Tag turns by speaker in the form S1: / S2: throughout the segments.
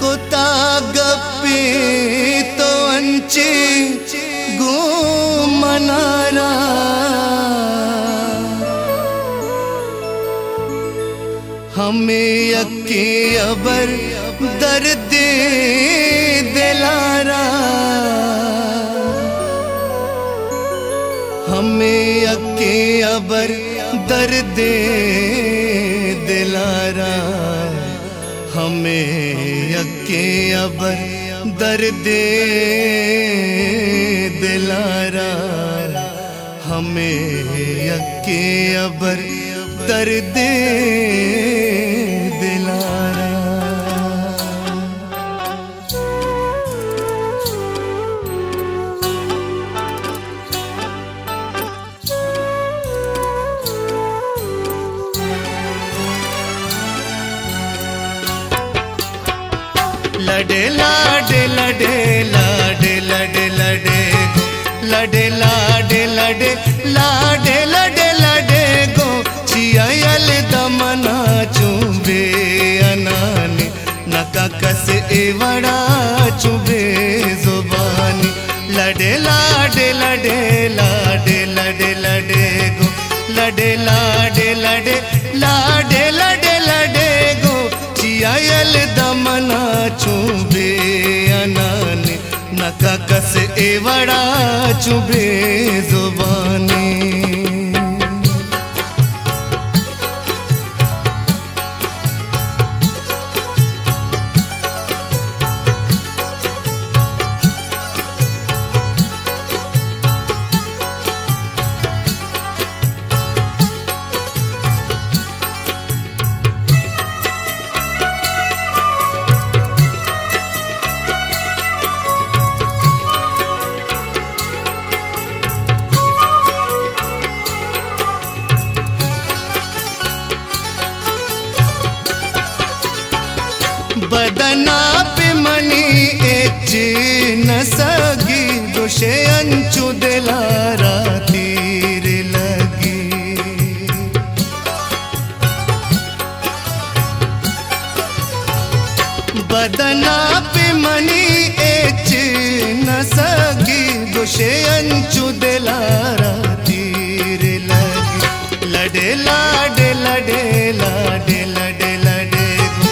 S1: कुता गप्पी तो अंचे घूमनारा हमें यके अबर दर्द दिलारा। हमें यके अबर दर्द दिलारा। हमें अके अबर दर्द दिलारा। हमें अके अबर दर्द लडे, लाडे लडे लाडे, लडे लडे। लडे, लाडे लडे लाडे, लडे लडे गो। चियायल दमना चुबे, अनाने। नका कस एवड़ा चुबे, जुबानी। लाडे, लडे लाडे, लडे लडे। नका कस एवड़ा चुबे जुबानी सगी दुषे अंचु दिलारा तीर लगी बदना पे मनी एच न सगी दुषे अंचु दिलारा तीर लगी लडे लाडे लडे लाडे लडे लडे गो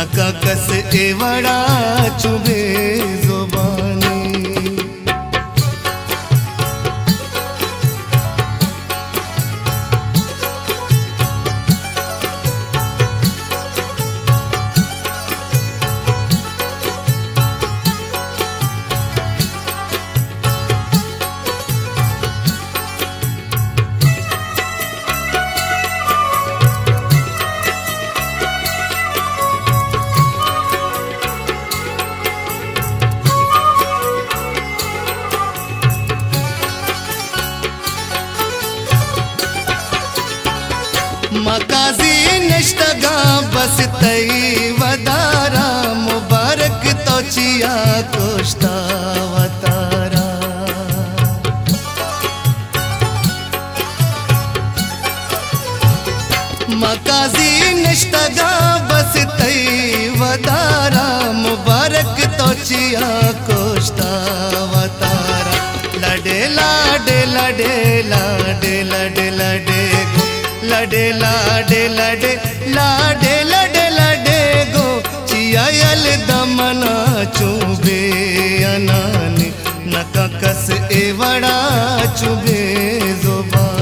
S1: नका कस एवड़ा काजी निष्ठगा बसतई वदारा मुबारक तोचिया कोष्टा वतारा मकाजी निष्ठगा बसतई वदारा मुबारक तोचिया कोष्टा वतारा लडे लाडे लडे कस्स ए चुगे जुबान।